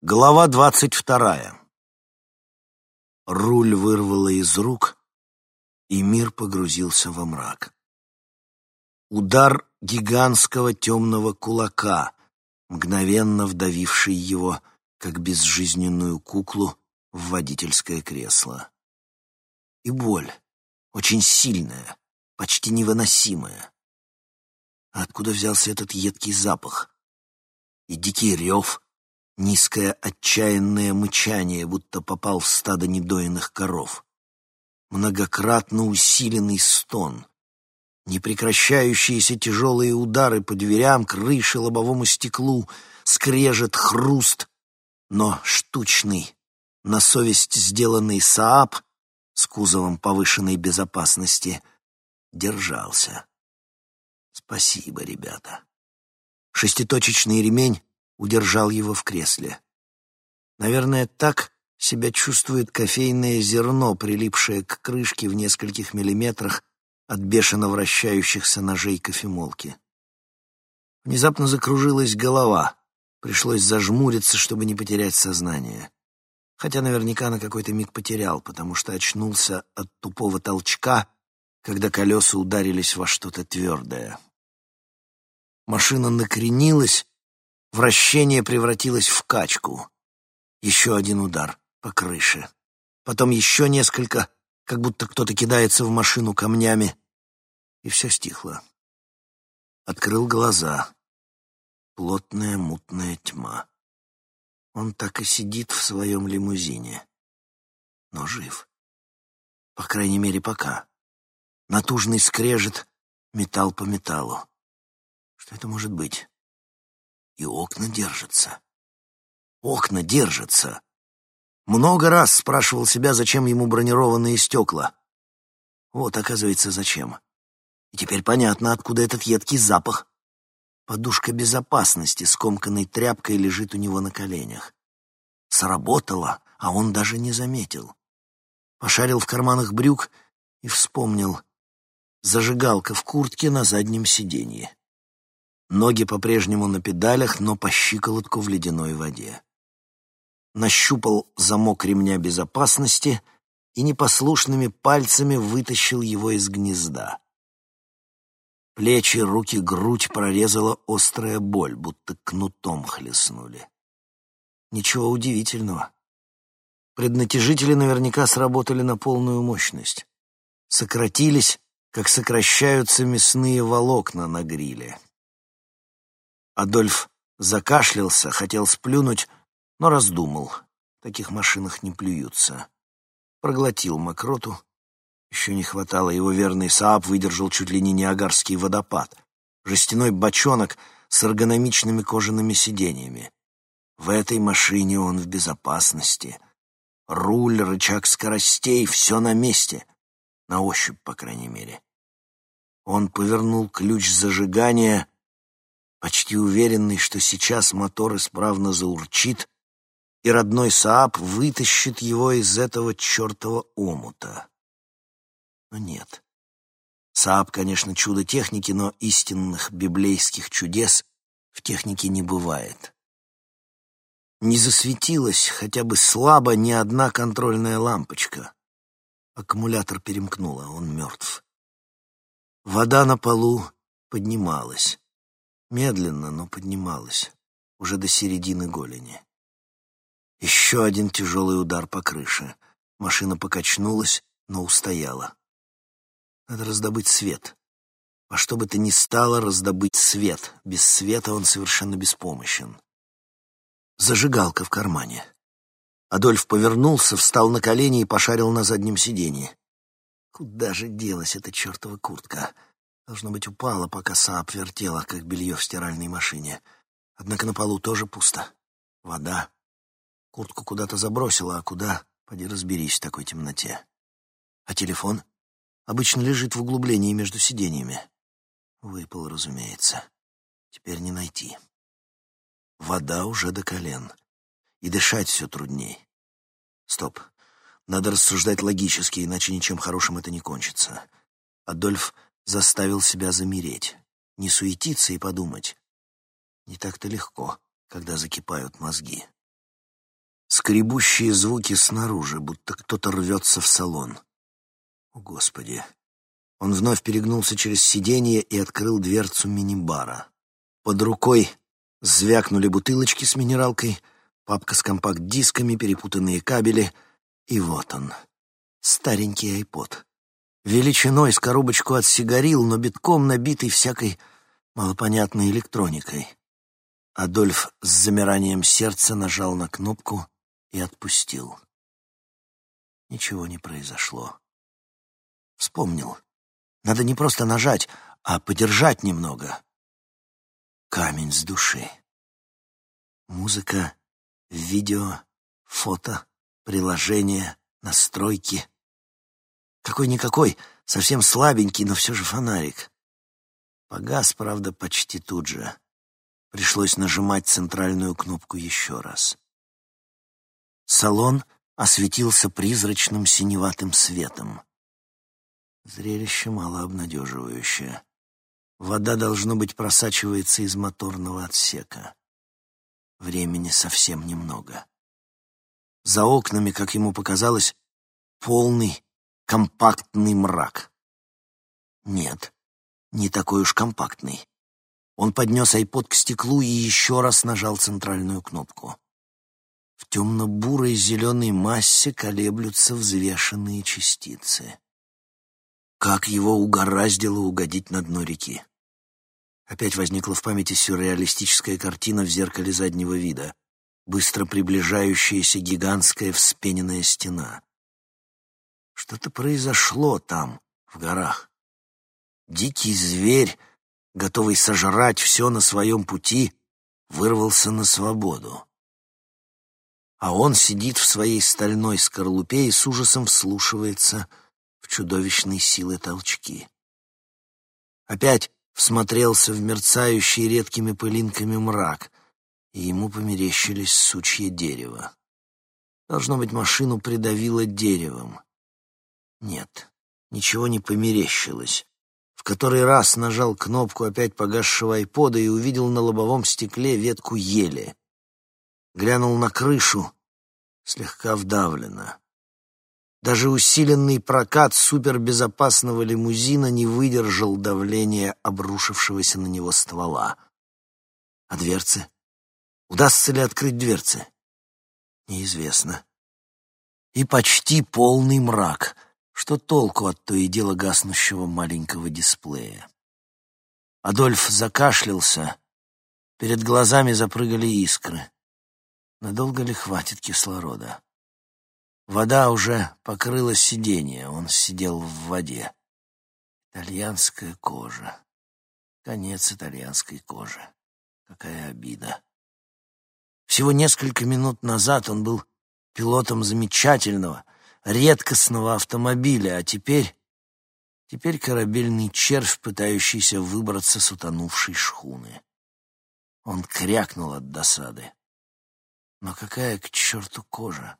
Глава двадцать вторая. Руль вырвало из рук, и мир погрузился во мрак. Удар гигантского темного кулака, мгновенно вдавивший его, как безжизненную куклу, в водительское кресло. И боль, очень сильная, почти невыносимая. Откуда взялся этот едкий запах? И дикий рев — Низкое отчаянное мычание, будто попал в стадо недоенных коров. Многократно усиленный стон. Непрекращающиеся тяжелые удары по дверям, крыше, лобовому стеклу, скрежет, хруст. Но штучный, на совесть сделанный Сааб с кузовом повышенной безопасности держался. Спасибо, ребята. Шеститочечный ремень удержал его в кресле. Наверное, так себя чувствует кофейное зерно, прилипшее к крышке в нескольких миллиметрах от бешено вращающихся ножей кофемолки. Внезапно закружилась голова. Пришлось зажмуриться, чтобы не потерять сознание. Хотя наверняка на какой-то миг потерял, потому что очнулся от тупого толчка, когда колеса ударились во что-то твердое. Машина накренилась, Вращение превратилось в качку. Еще один удар по крыше. Потом еще несколько, как будто кто-то кидается в машину камнями. И все стихло. Открыл глаза. Плотная мутная тьма. Он так и сидит в своем лимузине. Но жив. По крайней мере, пока. Натужный скрежет, металл по металлу. Что это может быть? И окна держатся. Окна держатся. Много раз спрашивал себя, зачем ему бронированные стекла. Вот, оказывается, зачем. И теперь понятно, откуда этот едкий запах. Подушка безопасности, скомканной тряпкой, лежит у него на коленях. Сработало, а он даже не заметил. Пошарил в карманах брюк и вспомнил. Зажигалка в куртке на заднем сиденье. Ноги по-прежнему на педалях, но по щиколотку в ледяной воде. Нащупал замок ремня безопасности и непослушными пальцами вытащил его из гнезда. Плечи, руки, грудь прорезала острая боль, будто кнутом хлестнули. Ничего удивительного. Преднатяжители наверняка сработали на полную мощность. Сократились, как сокращаются мясные волокна на гриле. Адольф закашлялся, хотел сплюнуть, но раздумал. В таких машинах не плюются. Проглотил мокроту. Еще не хватало, его верный Сааб выдержал чуть ли не Ниагарский водопад. Жестяной бочонок с эргономичными кожаными сиденьями. В этой машине он в безопасности. Руль, рычаг скоростей — все на месте. На ощупь, по крайней мере. Он повернул ключ зажигания — почти уверенный, что сейчас мотор исправно заурчит, и родной Сааб вытащит его из этого чертова омута. Но нет. Сааб, конечно, чудо техники, но истинных библейских чудес в технике не бывает. Не засветилась хотя бы слабо ни одна контрольная лампочка. Аккумулятор перемкнула, он мертв. Вода на полу поднималась. Медленно, но поднималась, уже до середины голени. Еще один тяжелый удар по крыше. Машина покачнулась, но устояла. Надо раздобыть свет. Во что бы то ни стало раздобыть свет. Без света он совершенно беспомощен. Зажигалка в кармане. Адольф повернулся, встал на колени и пошарил на заднем сиденье. Куда же делась эта чертова куртка? Должно быть, упала, пока Саап вертела, как белье в стиральной машине. Однако на полу тоже пусто. Вода. Куртку куда-то забросила, а куда, поди разберись в такой темноте. А телефон? Обычно лежит в углублении между сиденьями. Выпал, разумеется. Теперь не найти. Вода уже до колен. И дышать все трудней. Стоп. Надо рассуждать логически, иначе ничем хорошим это не кончится. Адольф заставил себя замереть, не суетиться и подумать. Не так-то легко, когда закипают мозги. скребущие звуки снаружи, будто кто-то рвется в салон. О, Господи! Он вновь перегнулся через сиденье и открыл дверцу мини-бара. Под рукой звякнули бутылочки с минералкой, папка с компакт-дисками, перепутанные кабели, и вот он, старенький айпод. Величиной с коробочку от сигарил, но битком набитый всякой малопонятной электроникой. Адольф с замиранием сердца нажал на кнопку и отпустил. Ничего не произошло. Вспомнил. Надо не просто нажать, а подержать немного. Камень с души. Музыка, видео, фото, приложения, настройки. Какой-никакой, совсем слабенький, но все же фонарик. Погас, правда, почти тут же. Пришлось нажимать центральную кнопку еще раз. Салон осветился призрачным синеватым светом. Зрелище малообнадеживающее. Вода, должно быть, просачивается из моторного отсека. Времени совсем немного. За окнами, как ему показалось, полный компактный мрак. Нет, не такой уж компактный. Он поднес айпод к стеклу и еще раз нажал центральную кнопку. В темно-бурой зеленой массе колеблются взвешенные частицы. Как его угораздило угодить на дно реки. Опять возникла в памяти сюрреалистическая картина в зеркале заднего вида, быстро приближающаяся гигантская вспененная стена. Что-то произошло там, в горах. Дикий зверь, готовый сожрать все на своем пути, вырвался на свободу. А он сидит в своей стальной скорлупе и с ужасом вслушивается — чудовищной силы толчки. Опять всмотрелся в мерцающий редкими пылинками мрак, и ему померещились сучье дерево. Должно быть, машину придавило деревом. Нет, ничего не померещилось. В который раз нажал кнопку опять погасшего айпода и увидел на лобовом стекле ветку ели. Глянул на крышу, слегка вдавлено. Даже усиленный прокат супербезопасного лимузина не выдержал давления обрушившегося на него ствола. А дверцы? Удастся ли открыть дверцы? Неизвестно. И почти полный мрак. Что толку от то и дело гаснущего маленького дисплея? Адольф закашлялся. Перед глазами запрыгали искры. Надолго ли хватит кислорода? Вода уже покрыла сиденье, он сидел в воде. Итальянская кожа. Конец итальянской кожи. Какая обида. Всего несколько минут назад он был пилотом замечательного, редкостного автомобиля, а теперь... Теперь корабельный червь, пытающийся выбраться с утонувшей шхуны. Он крякнул от досады. Но какая к черту кожа?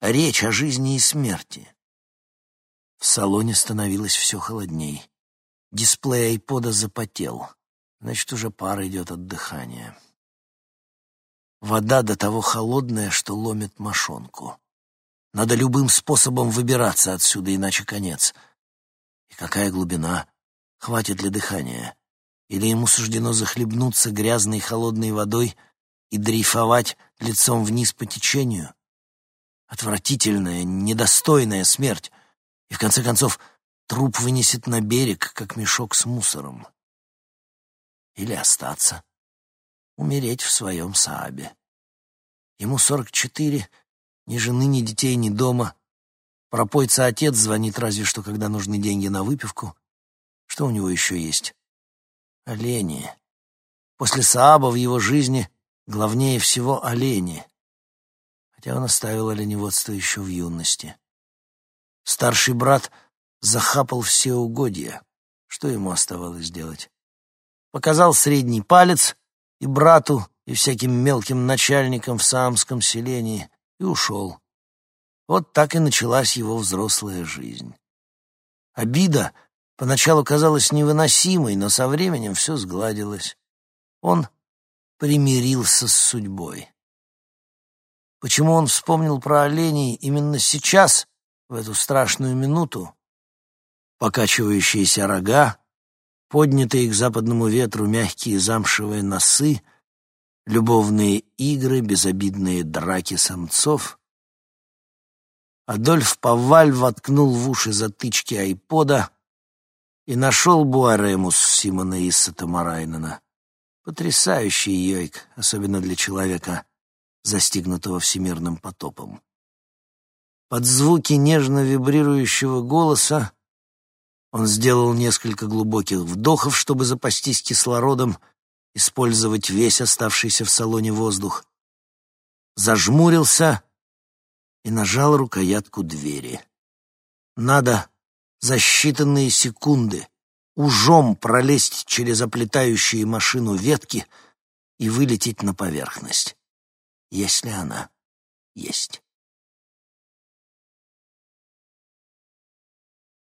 Речь о жизни и смерти. В салоне становилось все холодней. Дисплей айпода запотел. Значит, уже пар идет от дыхания. Вода до того холодная, что ломит мошонку. Надо любым способом выбираться отсюда, иначе конец. И какая глубина? Хватит ли дыхания? Или ему суждено захлебнуться грязной холодной водой и дрейфовать лицом вниз по течению? Отвратительная, недостойная смерть. И в конце концов труп вынесет на берег, как мешок с мусором. Или остаться. Умереть в своем Саабе. Ему сорок четыре, ни жены, ни детей, ни дома. Пропойца отец звонит разве что, когда нужны деньги на выпивку. Что у него еще есть? Олени. После Сааба в его жизни главнее всего олени хотя он оставил оленеводство еще в юности. Старший брат захапал все угодья. Что ему оставалось делать? Показал средний палец и брату, и всяким мелким начальникам в Саамском селении, и ушел. Вот так и началась его взрослая жизнь. Обида поначалу казалась невыносимой, но со временем все сгладилось. Он примирился с судьбой. Почему он вспомнил про оленей именно сейчас, в эту страшную минуту? Покачивающиеся рога, поднятые к западному ветру мягкие замшевые носы, любовные игры, безобидные драки самцов. Адольф Паваль воткнул в уши затычки айпода и нашел Буаремус Симона Исса Марайнена. Потрясающий йойк, особенно для человека, застигнутого всемирным потопом. Под звуки нежно вибрирующего голоса он сделал несколько глубоких вдохов, чтобы запастись кислородом, использовать весь оставшийся в салоне воздух. Зажмурился и нажал рукоятку двери. Надо за считанные секунды ужом пролезть через оплетающие машину ветки и вылететь на поверхность, если она есть.